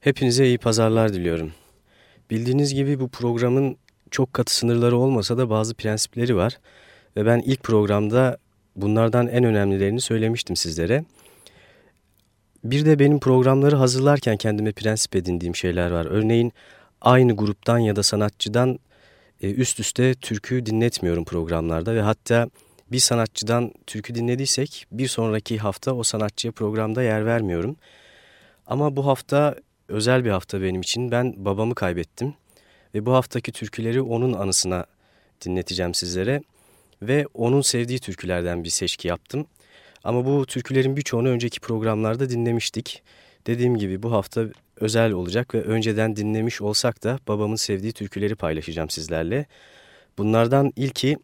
Hepinize iyi pazarlar diliyorum. Bildiğiniz gibi bu programın çok katı sınırları olmasa da bazı prensipleri var. Ve ben ilk programda bunlardan en önemlilerini söylemiştim sizlere. Bir de benim programları hazırlarken kendime prensip edindiğim şeyler var. Örneğin aynı gruptan ya da sanatçıdan e, üst üste türkü dinletmiyorum programlarda ve hatta bir sanatçıdan türkü dinlediysek bir sonraki hafta o sanatçıya programda yer vermiyorum. Ama bu hafta özel bir hafta benim için. Ben babamı kaybettim ve bu haftaki türküleri onun anısına dinleteceğim sizlere ve onun sevdiği türkülerden bir seçki yaptım. Ama bu türkülerin birçoğunu önceki programlarda dinlemiştik. Dediğim gibi bu hafta özel olacak ve önceden dinlemiş olsak da babamın sevdiği türküleri paylaşacağım sizlerle. Bunlardan ilki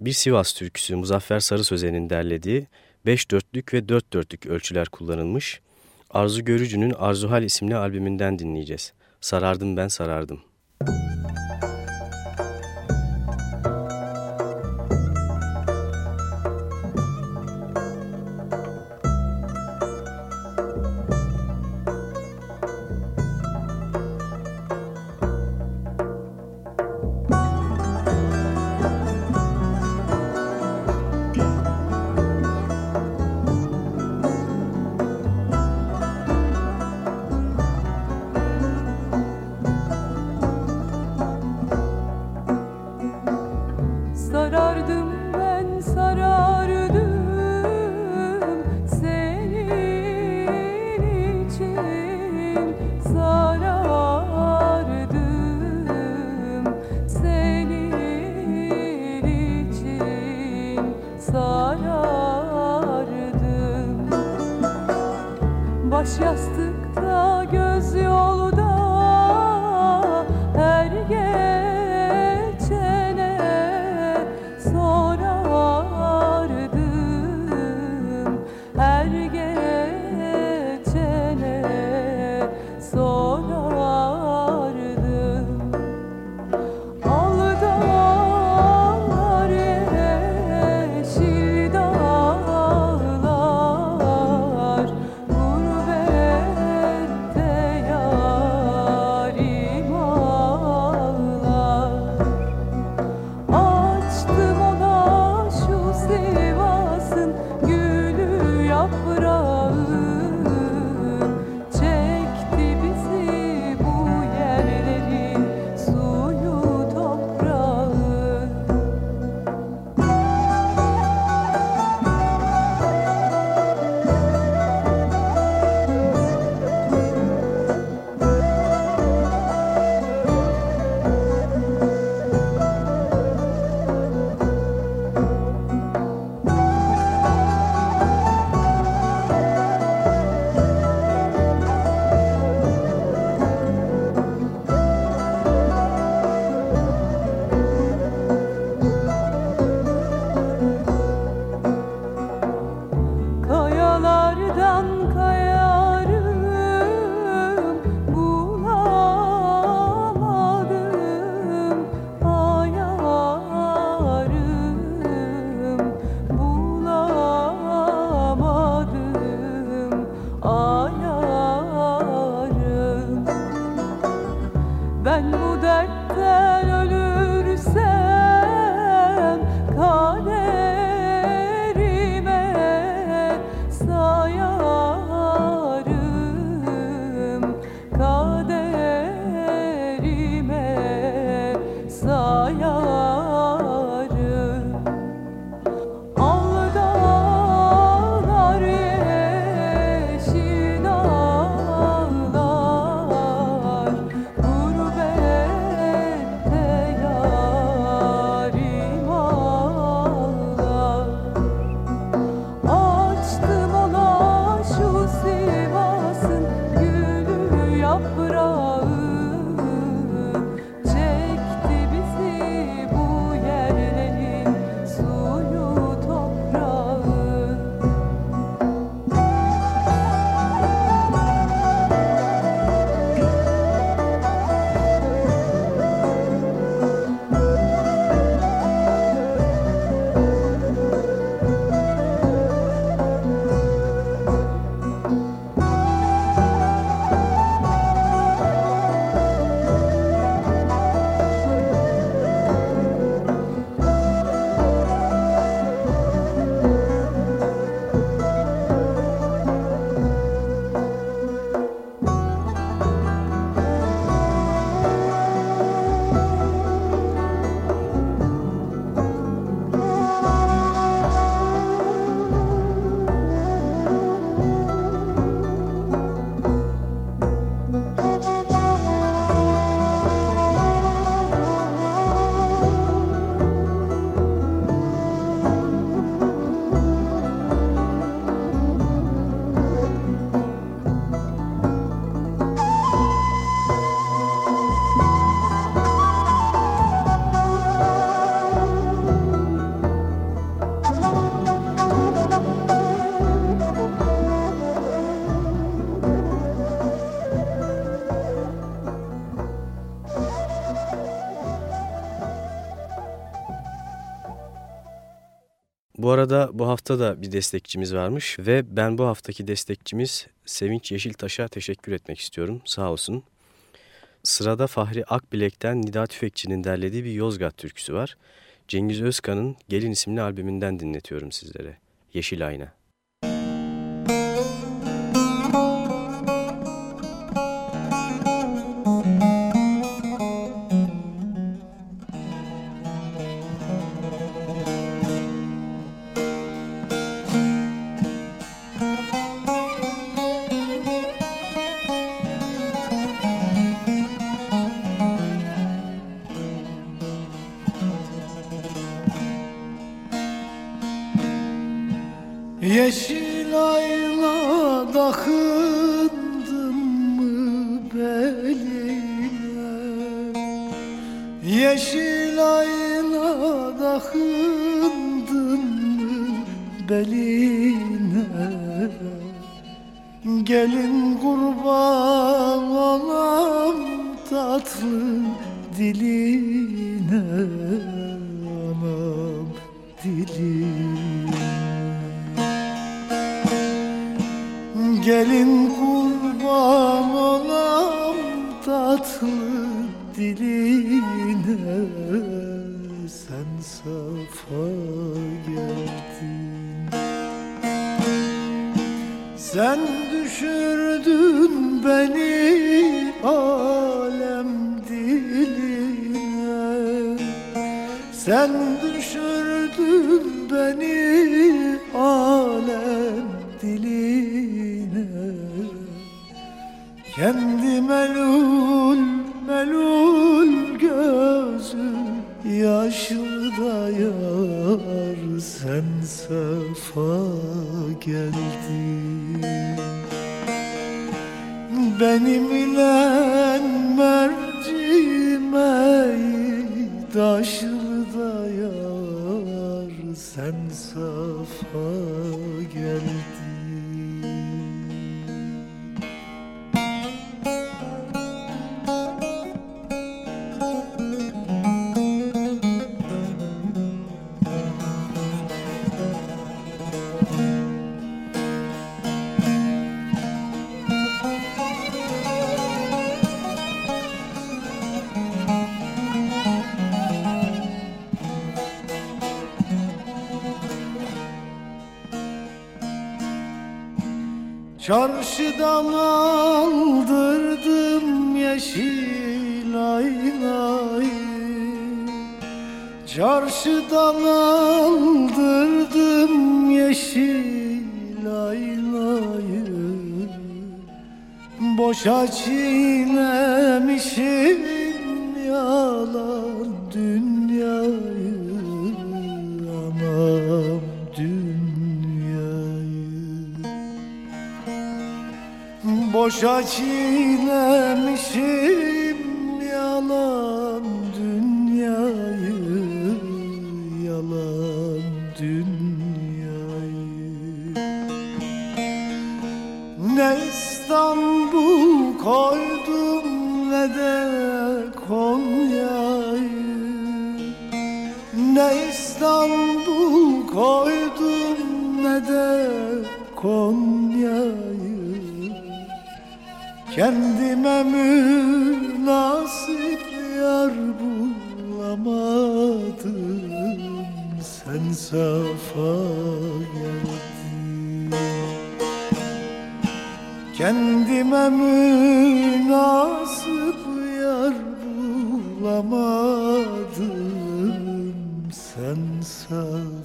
bir Sivas türküsü Muzaffer Sarı Sözen'in derlediği 5 dörtlük ve 4 dörtlük ölçüler kullanılmış. Arzu Görücü'nün Arzuhal isimli albümünden dinleyeceğiz. Sarardım ben sarardım. Müzik arada bu hafta da bir destekçimiz varmış ve ben bu haftaki destekçimiz Sevinç Yeşiltaş'a teşekkür etmek istiyorum. Sağ olsun. Sırada Fahri Akbilek'ten Nida Tüfekçi'nin derlediği bir Yozgat türküsü var. Cengiz Özkan'ın Gelin isimli albümünden dinletiyorum sizlere. Yeşil Ayna. Benim ile mercimeği Daşlı yar sen sefa Çarşıdan aldırdım yeşil aynayı. Çarşıdan aldırdım yeşil aynayı. Boşa çiğnemişim Boşa çiğnemişim yalan dünyayı Yalan dünyayı. Ne İstanbul koydum ne de Konya'yı. Ne İstanbul koydum ne de Konya'yı Kendime münasip yar bulamadım. Sen safa geldin. Kendime münasip yar bulamadım. Sen safa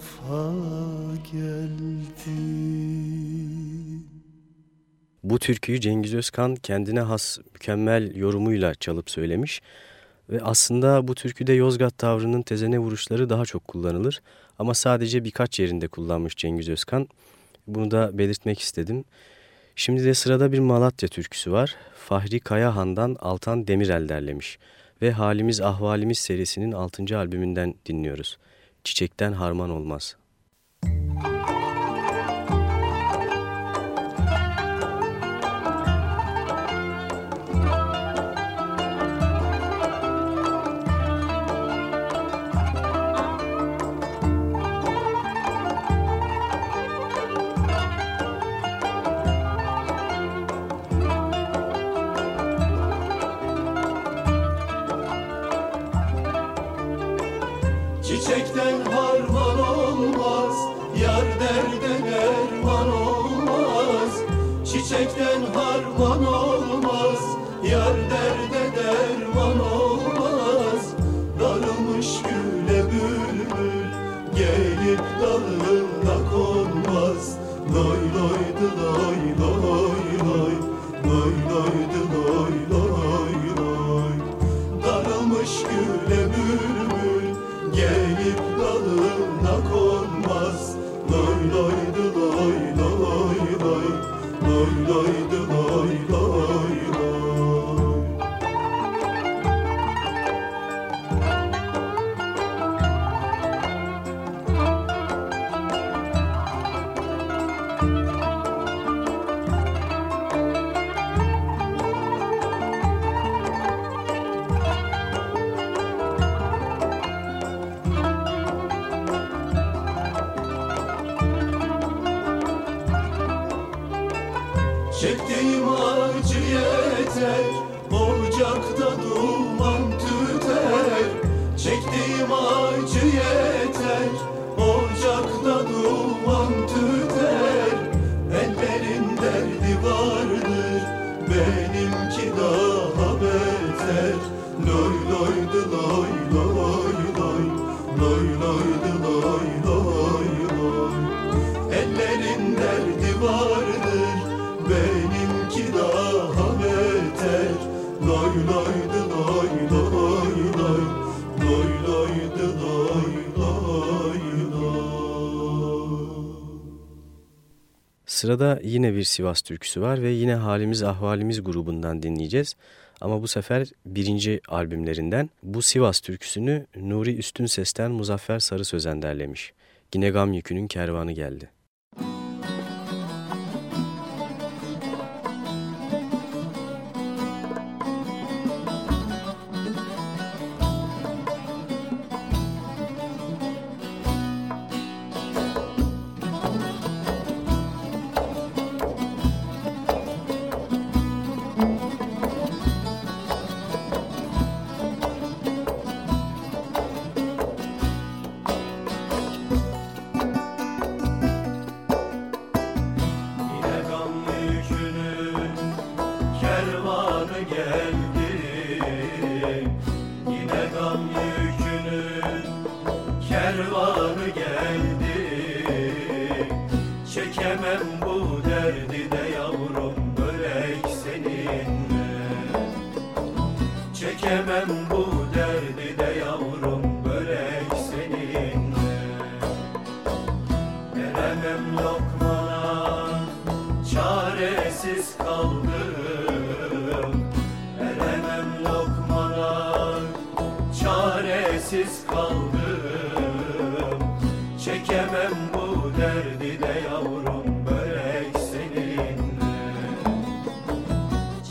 bu türküyü Cengiz Özkan kendine has mükemmel yorumuyla çalıp söylemiş. Ve aslında bu türküde Yozgat tavrının tezene vuruşları daha çok kullanılır. Ama sadece birkaç yerinde kullanmış Cengiz Özkan. Bunu da belirtmek istedim. Şimdi de sırada bir Malatya türküsü var. Fahri Kayahan'dan Altan Demirel derlemiş. Ve Halimiz Ahvalimiz serisinin 6. albümünden dinliyoruz. Çiçekten Harman Olmaz. dertten harman olmaz Yar derde derman olmaz. Darılmış güle bülbül Gelip dalına konmaz. Loy loy loy loy. Sırada yine bir Sivas türküsü var ve yine Halimiz Ahvalimiz grubundan dinleyeceğiz. Ama bu sefer birinci albümlerinden bu Sivas türküsünü Nuri Üstün Ses'ten Muzaffer Sarı Sözen derlemiş. Yine gam yükünün kervanı geldi.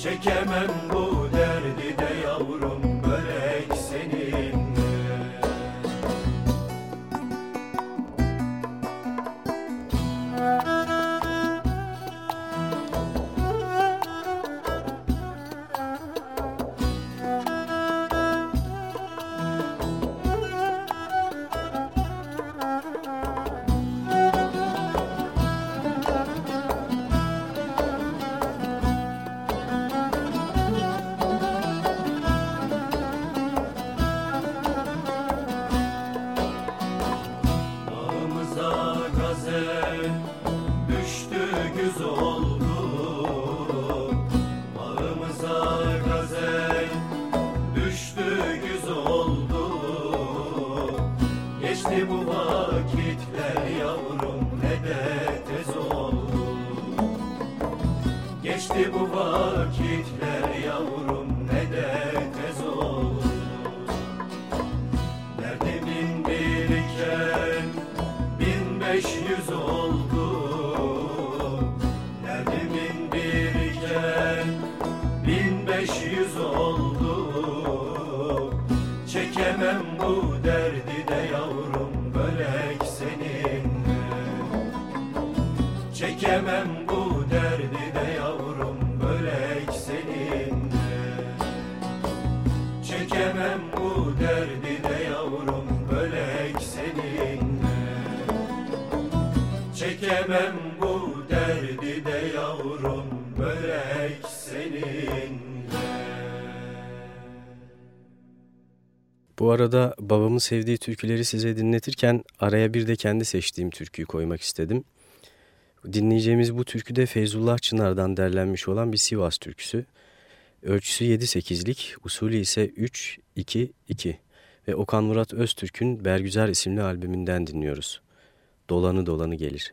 Çekemem bu derdi de yavrum Çekemem bu derdi de yavrum börek seninle. Bu arada babamın sevdiği türküleri size dinletirken araya bir de kendi seçtiğim türküyü koymak istedim. Dinleyeceğimiz bu türkü de Feyzullah Çınar'dan derlenmiş olan bir Sivas türküsü. Ölçüsü 7-8'lik, usulü ise 3-2-2 ve Okan Murat Öztürk'ün Bergüzar isimli albümünden dinliyoruz. Dolanı dolanı gelir.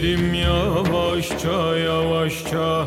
baharım Selim yavaşça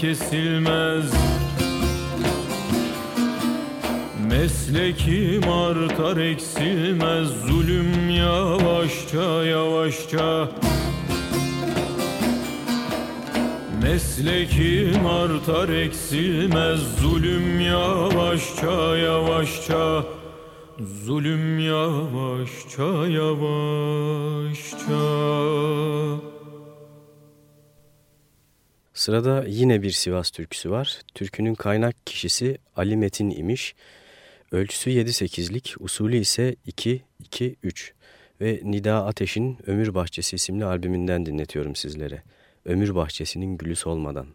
kesilmez. Meslekim artar eksilmez. Zulüm yavaşça yavaşça. Meslekim artar eksilmez. Zulüm yavaşça yavaşça. Zulüm yavaşça yavaşça Sırada yine bir Sivas türküsü var. Türkünün kaynak kişisi Ali Metin imiş. Ölçüsü 7-8'lik, usulü ise 2-2-3 ve Nida Ateş'in Ömür Bahçesi isimli albümünden dinletiyorum sizlere. Ömür Bahçesi'nin gülü solmadan.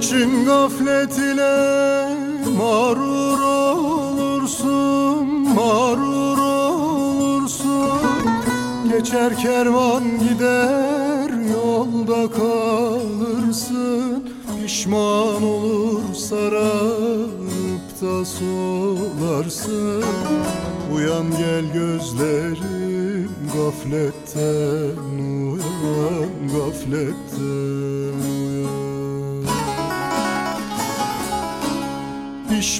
Niçin gaflet ile mağrur olursun, mağrur olursun. Geçer kervan gider yolda kalırsın. Pişman olur sararıp da solarsın. Uyan gel gözlerim gafletten uyan, gafletten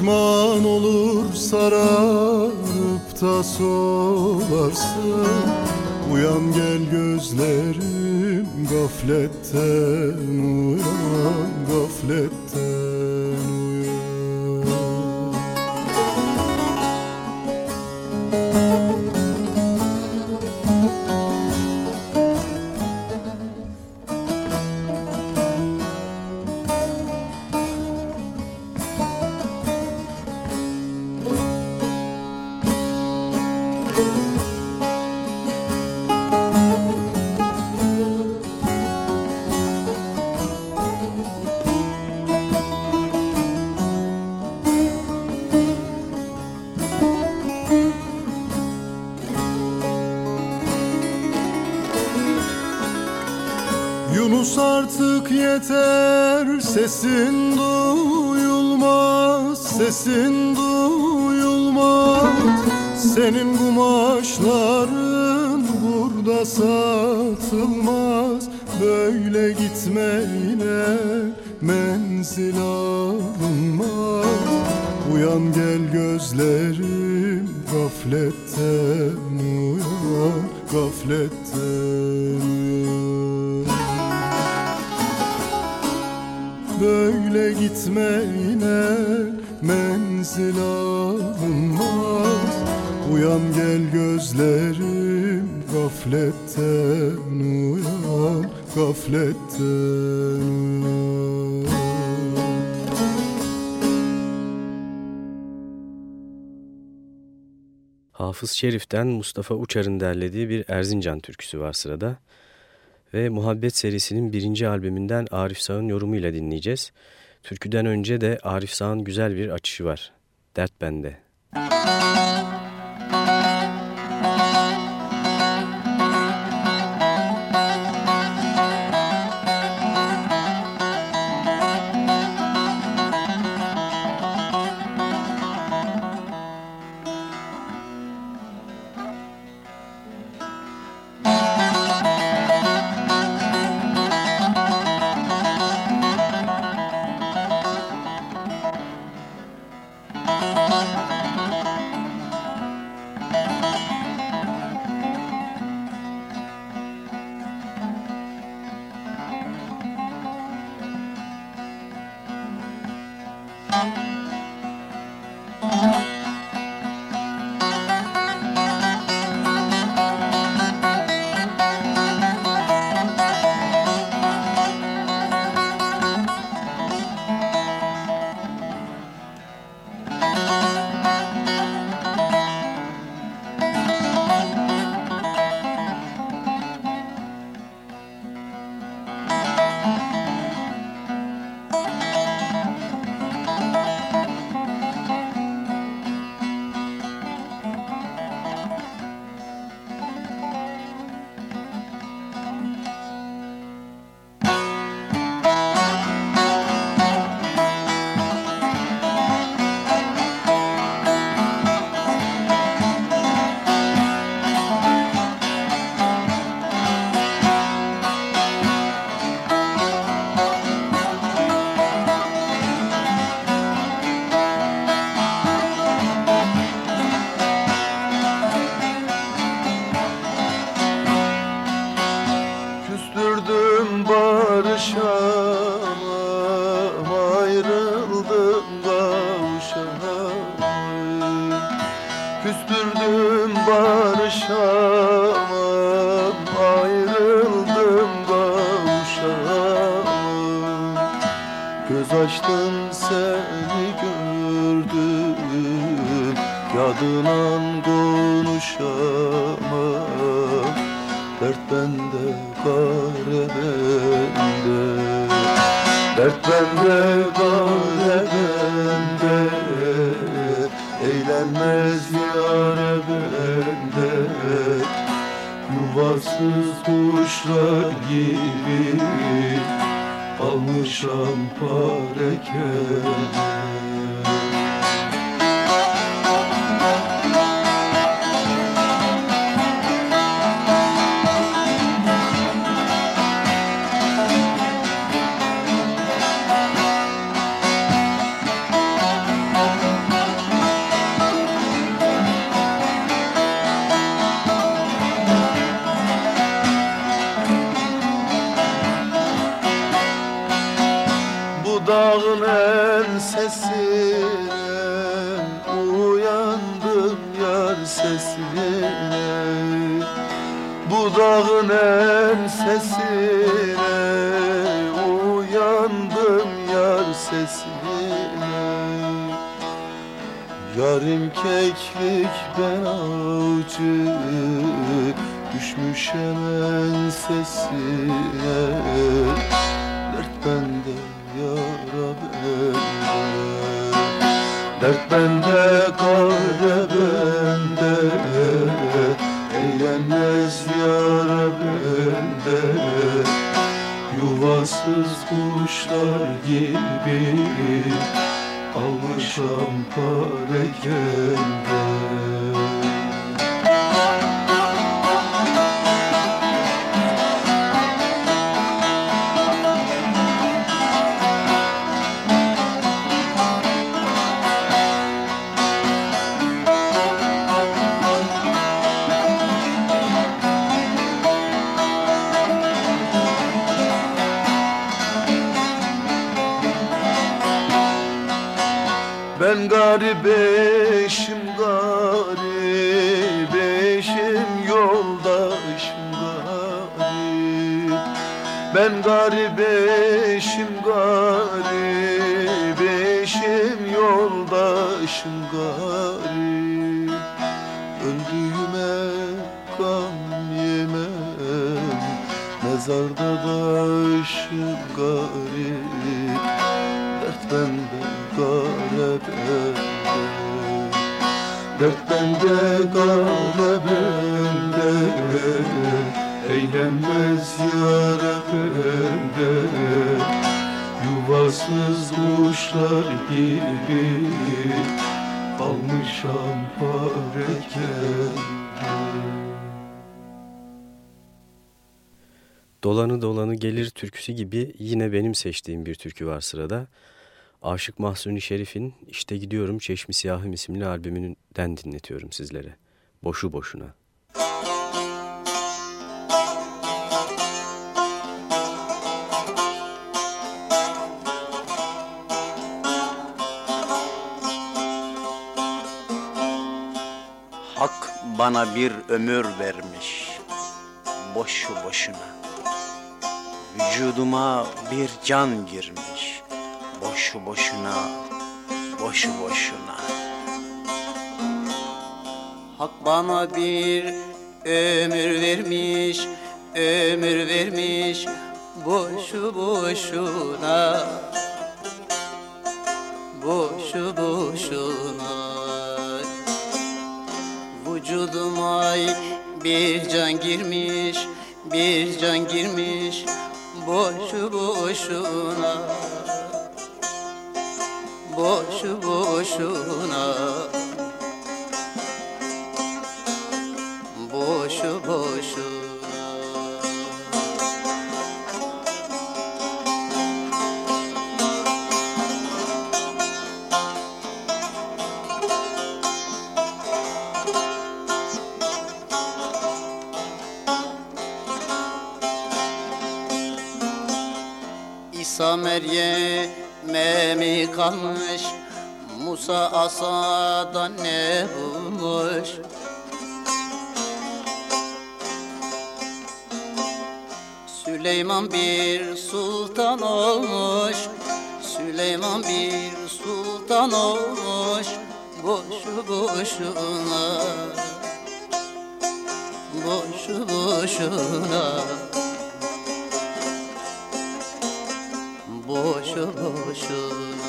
Pişman olur sararıp da solarsın Uyan gel gözlerim gafletten uyan artık yeter sesin duyulmaz sesin duyulmaz. Senin kumaşların burada satılmaz. Böyle gitmeyle menzil alınmaz. Uyan gel gözlerim gafletten uyan gafletten gitmeyle menzil alınmaz Uyan gel gözlerim gafletten uyan gafletten uyan Hafız Şerif'ten Mustafa Uçar'ın derlediği bir Erzincan türküsü var sırada. Ve Muhabbet serisinin birinci albümünden Arif Sağ'ın yorumuyla dinleyeceğiz. Türküden önce de Arif Sağ'ın güzel bir açışı var. Dert Bende. barışamam Ayrıldım kavuşamam Göz açtım seni gördüm Yadına konuşamam. Dert bende, kare bende. Dert bende, kare Yarim Düşmüşem ensesine Dert bende yara bende. Dert bende kare bende. Eğlenmez yara bende. Yuvasız kuşlar gibi. Almışam garip gibi Kalmışam parekende Dolanı dolanı gelir türküsü gibi yine benim seçtiğim bir türkü var sırada. Aşık Mahsuni Şerif'in İşte Gidiyorum Çeşmi Siyahım isimli albümünden dinletiyorum sizlere. Boşu boşuna. Bana bir ömür vermiş boşu boşuna Vücuduma bir can girmiş boşu boşuna, boşu boşuna. Hak bana bir ömür vermiş, ömür vermiş boşu boşuna. Boşu boşuna. Vücuduma bir can girmiş, bir can girmiş boşu boşuna. Boşu boşuna İsa Meryem'e mi kalmış. Musa asadan ne bulmuş? Süleyman bir sultan olmuş. Süleyman bir sultan olmuş. Boşu boşuna. Boşu boşuna Boşu boşuna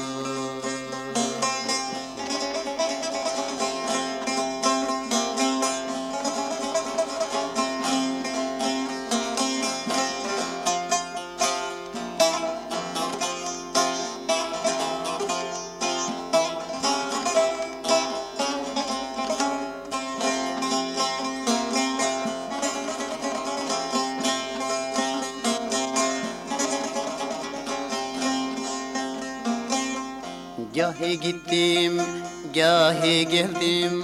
geldim.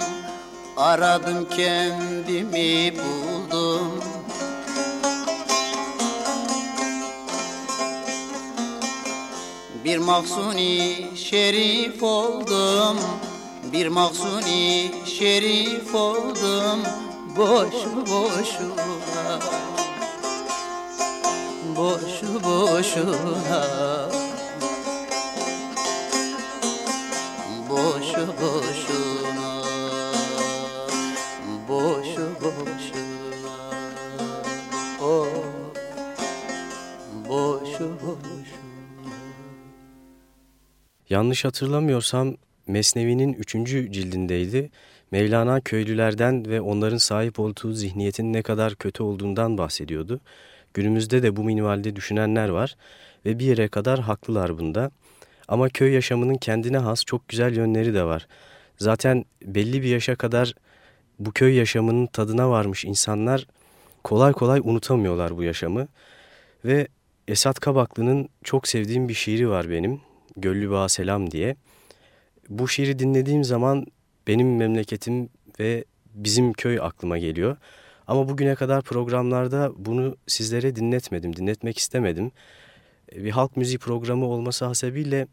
Aradım kendimi buldum. Bir mahsuni şerif oldum. Bir mahsuni şerif oldum. Boşu boşuna. Boşu boşuna boşu boşuna boşu boşuna oh boşu boşuna Yanlış hatırlamıyorsam Mesnevi'nin üçüncü cildindeydi. Mevlana köylülerden ve onların sahip olduğu zihniyetin ne kadar kötü olduğundan bahsediyordu. Günümüzde de bu minvalde düşünenler var ve bir yere kadar haklılar bunda. Ama köy yaşamının kendine has çok güzel yönleri de var. Zaten belli bir yaşa kadar bu köy yaşamının tadına varmış insanlar kolay kolay unutamıyorlar bu yaşamı. Ve Esat Kabaklı'nın çok sevdiğim bir şiiri var benim. Göllü Bağ Selam diye. Bu şiiri dinlediğim zaman benim memleketim ve bizim köy aklıma geliyor. Ama bugüne kadar programlarda bunu sizlere dinletmedim, dinletmek istemedim. Bir halk müziği programı olması hasebiyle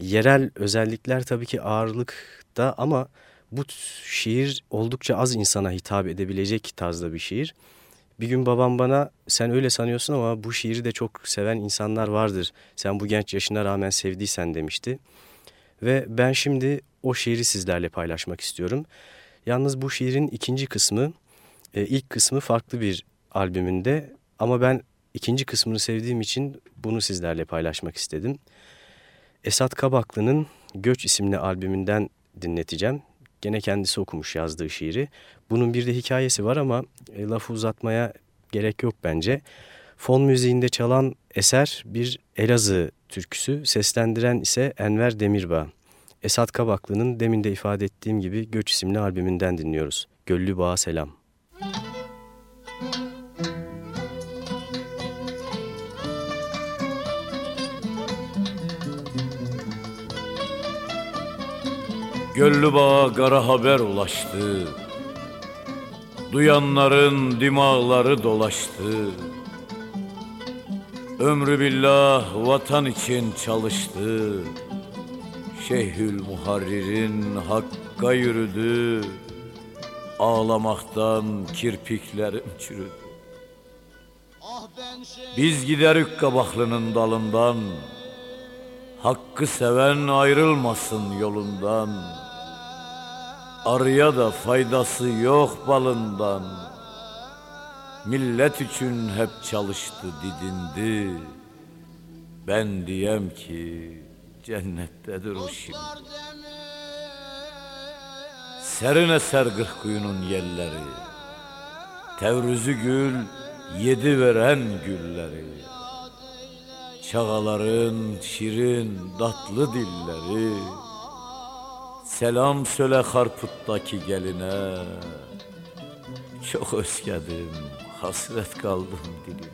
yerel özellikler tabii ki ağırlıkta ama bu şiir oldukça az insana hitap edebilecek tarzda bir şiir. Bir gün babam bana sen öyle sanıyorsun ama bu şiiri de çok seven insanlar vardır. Sen bu genç yaşına rağmen sevdiysen demişti. Ve ben şimdi o şiiri sizlerle paylaşmak istiyorum. Yalnız bu şiirin ikinci kısmı, e, ilk kısmı farklı bir albümünde ama ben ikinci kısmını sevdiğim için bunu sizlerle paylaşmak istedim. Esat Kabaklı'nın Göç isimli albümünden dinleteceğim. Gene kendisi okumuş yazdığı şiiri. Bunun bir de hikayesi var ama e, lafı uzatmaya gerek yok bence. Fon müziğinde çalan eser bir Elazığ türküsü, seslendiren ise Enver Demirbağ. Esat Kabaklı'nın demin de ifade ettiğim gibi Göç isimli albümünden dinliyoruz. Göllü Bağ'a selam. Göllübağa kara haber ulaştı. Duyanların dimağları dolaştı. Ömrü billah vatan için çalıştı. Şeyhül Muharrir'in hakka yürüdü. Ağlamaktan kirpiklerim çürüdü Biz giderik kabaklının dalından. Hakkı seven ayrılmasın yolundan Arıya da faydası yok balından. Millet için hep çalıştı didindi. Ben diyem ki cennettedir o şimdi. Serin eser kuyunun yelleri. Tevrüzü gül yedi veren gülleri. Çağaların şirin tatlı dilleri Selam söyle Harput'taki geline. Çok özledim hasret kaldım diline.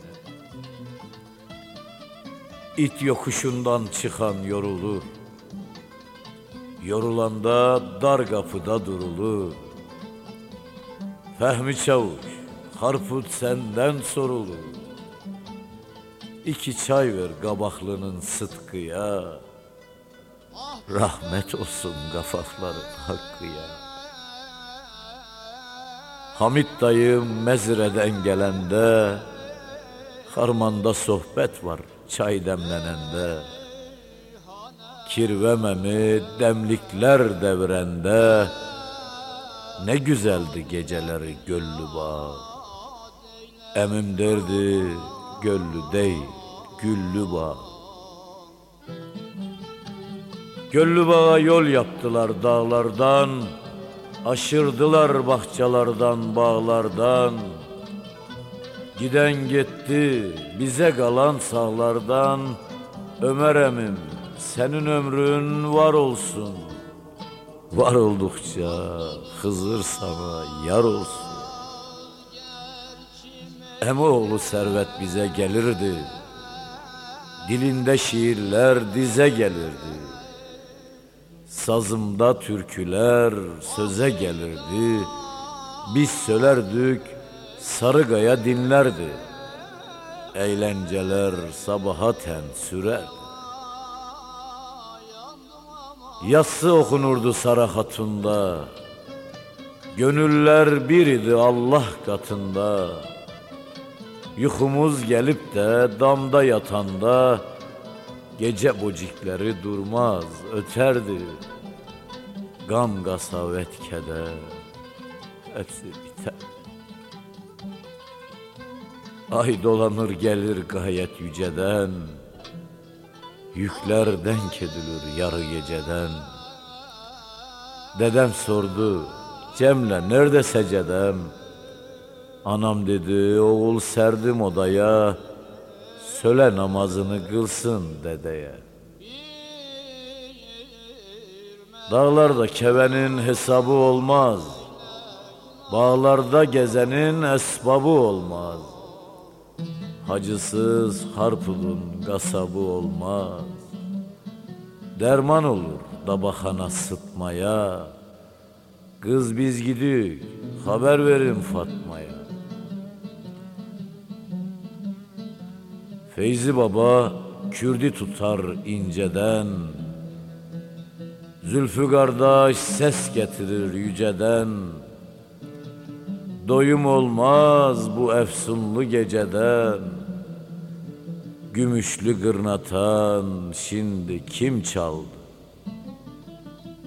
İt yokuşundan çıkan yorulur. Yorulanda dar kapıda durulur. Fehmi Çavuş Harput senden sorulur. İki çay ver gabaklının sıtkıya Rahmet olsun gafafların hakkıya Hamit dayım mezreden gelende Harmanda sohbet var çay demlenende. Kirvememi demlikler devrende Ne güzeldi geceleri göllü bağ. Emim derdi göllü değil güllü bağ Göllü bağa yol yaptılar dağlardan Aşırdılar bahçelerden bağlardan. Giden gitti bize kalan sağlardan. Ömer emim senin ömrün var olsun. Var oldukça Hızır sana yar olsun. Emoğlu servet bize gelirdi. Dilinde şiirler dize gelirdi Sazımda türküler söze gelirdi. Biz söylerdik Sarıgaya dinlerdi. Eğlenceler sabaha ten sürerdi. Yassı okunurdu Sara Hatun'da. Gönüller bir idi Allah katında. Yukumuz gelip de damda yatanda Gece bocikleri durmaz öterdi Gam gasavet keder. Hepsi biter. Ay dolanır gelir gayet yüceden. Yükler denk yarı geceden. Dedem sordu Cemle nerede secedem? Anam dedi oğul serdim odaya Söyle namazını kılsın dedeye. Dağlarda kevenin hesabı olmaz. Bağlarda gezenin esbabı olmaz. Hacısız harpulun kasabı olmaz. Derman olur dabahana sıtmaya. Kız biz gidik haber verin Fatma'ya Feyzi Baba Kürdi tutar inceden Zülfü kardeş ses getirir yüceden Doyum olmaz bu efsunlu geceden Gümüşlü gırnatan şimdi kim çaldı?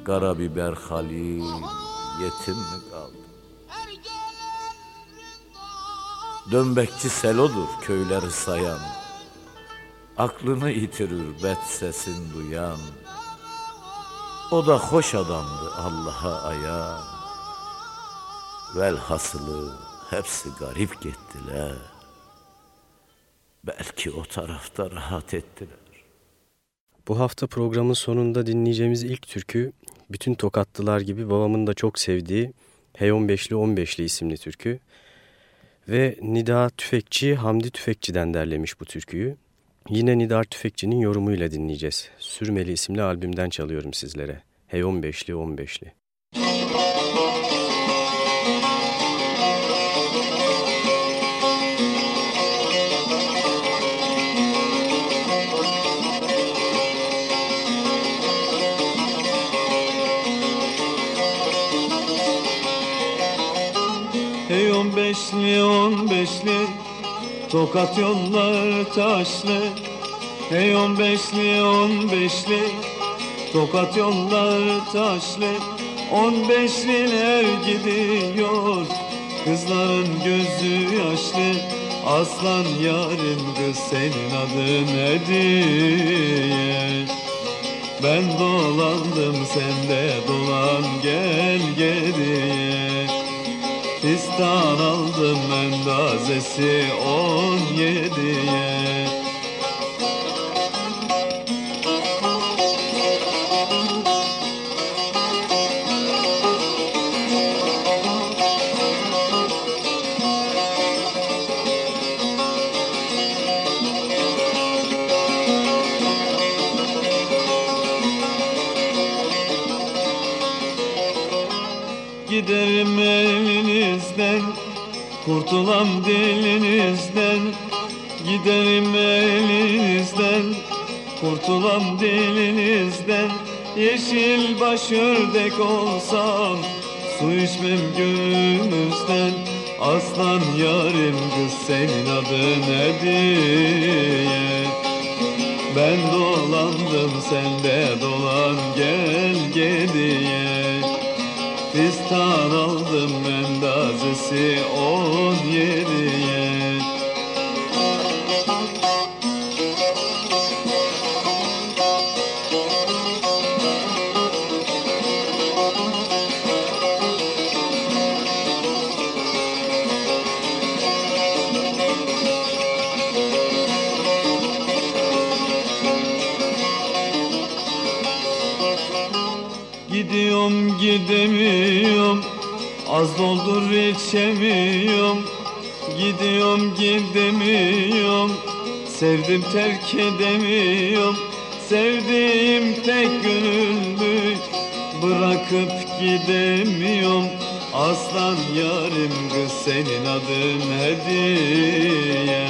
Karabiber Halil yetim mi kaldı? Dönbekçi selodur köyleri sayan Aklını yitirir bet sesin duyan. O da hoş adamdı Allah'a ayan. Velhasılı hepsi garip gittiler. Belki o tarafta rahat ettiler. Bu hafta programın sonunda dinleyeceğimiz ilk türkü bütün Tokatlılar gibi babamın da çok sevdiği H15'li 15'li isimli türkü. Ve Nida Tüfekçi Hamdi Tüfekçi'den derlemiş bu türküyü. Yine Nidar Tüfekçi'nin yorumuyla dinleyeceğiz. Sürmeli isimli albümden çalıyorum sizlere. Hey 15'li 15'li. Hey on beşli on beşli Tokat yollar taşlı Hey on beşli on beşli. Tokat yollar taşlı On beşliler gidiyor. Kızların gözü yaşlı Aslan yarın kız senin adın hediye. Ben dolandım sen de dolan gel geriye Fistan aldım mendazesi on yediye Kurtulam dilinizden Giderim elinizden. Kurtulam dilinizden Yeşil başördek olsam Su içmem gönlünüzden. Aslan yarim kız senin adın ne diye? Ben dolandım sen de dolan gel gediye Fistan aldım mendazesi on Az doldur içemiyorum Gidiyorum gidemiyorum. Sevdim terk edemiyorum. Sevdiğim tek gönüllü Bırakıp gidemiyorum. Aslan yarim kız senin adın hediye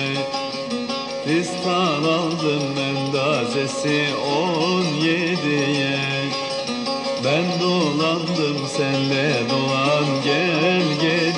Fistan aldım mendazesi on yediye Ben dolandım senle dolan gel geriye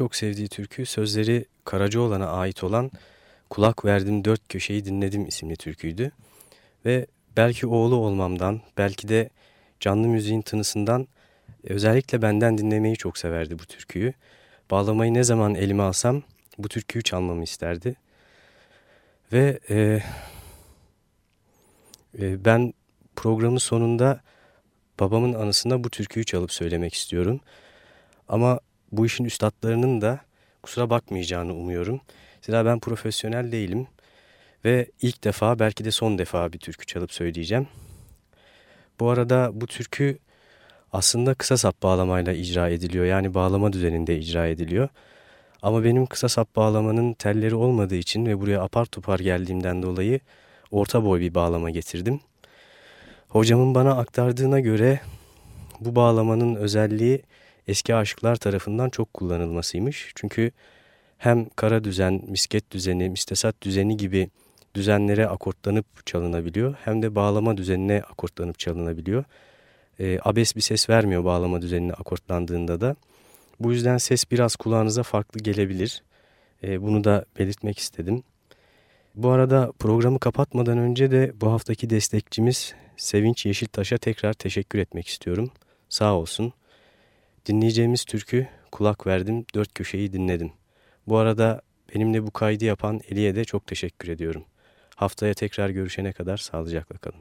çok sevdiği türkü sözleri Karacaoğlan'a ait olan Kulak Verdim Dört Köşeyi Dinledim isimli türküydü. Ve belki oğlu olmamdan, belki de canlı müziğin tınısından özellikle benden dinlemeyi çok severdi bu türküyü. Bağlamayı ne zaman elime alsam bu türküyü çalmamı isterdi. Ve e, e, ben programın sonunda babamın anısına bu türküyü çalıp söylemek istiyorum. Ama bu işin üstadlarının da kusura bakmayacağını umuyorum. Zira ben profesyonel değilim ve ilk defa belki de son defa bir türkü çalıp söyleyeceğim. Bu arada bu türkü aslında kısa sap bağlamayla icra ediliyor. Yani bağlama düzeninde icra ediliyor. Ama benim kısa sap bağlamanın telleri olmadığı için ve buraya apar topar geldiğimden dolayı orta boy bir bağlama getirdim. Hocamın bana aktardığına göre bu bağlamanın özelliği eski aşıklar tarafından çok kullanılmasıymış. Çünkü hem kara düzen, misket düzeni, mistesat düzeni gibi düzenlere akortlanıp çalınabiliyor. Hem de bağlama düzenine akortlanıp çalınabiliyor. E, abes bir ses vermiyor bağlama düzenine akortlandığında da. Bu yüzden ses biraz kulağınıza farklı gelebilir. E, bunu da belirtmek istedim. Bu arada programı kapatmadan önce de bu haftaki destekçimiz Sevinç Yeşiltaş'a tekrar teşekkür etmek istiyorum. Sağ olsun. Dinleyeceğimiz türkü kulak verdim, dört köşeyi dinledim. Bu arada benimle bu kaydı yapan Eli'ye de çok teşekkür ediyorum. Haftaya tekrar görüşene kadar sağlıcakla kalın.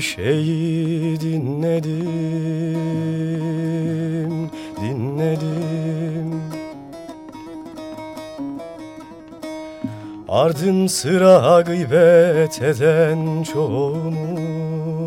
Köşeyi dinledim, dinledim. Ardın sıra gıybet eden çoğumuş,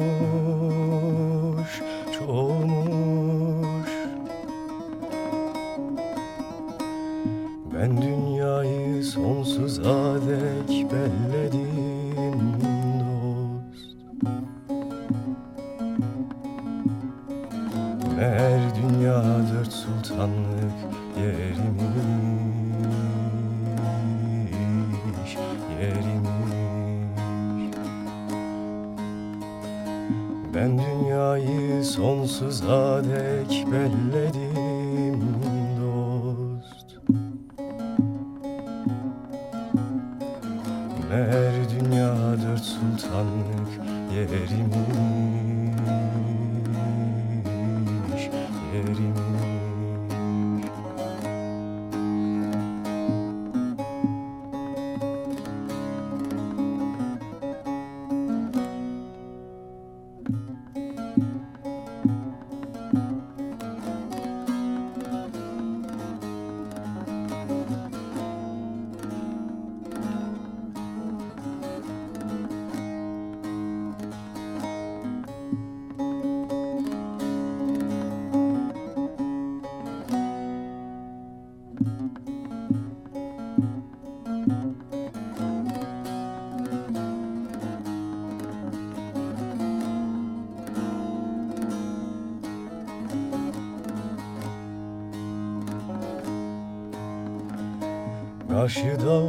Karşıda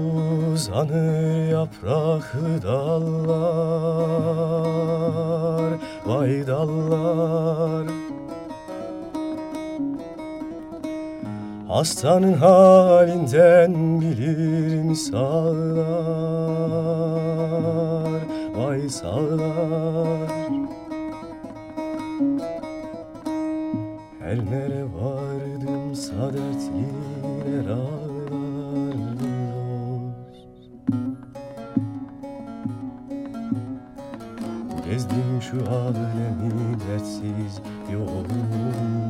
uzanır yapraklı dallar Vay dallar. Hastanın halinden bilir mi sağlar Vay sağlar. teu amor.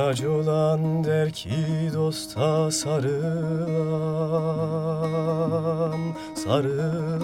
Karac olan der ki dosta sarılam, sarılam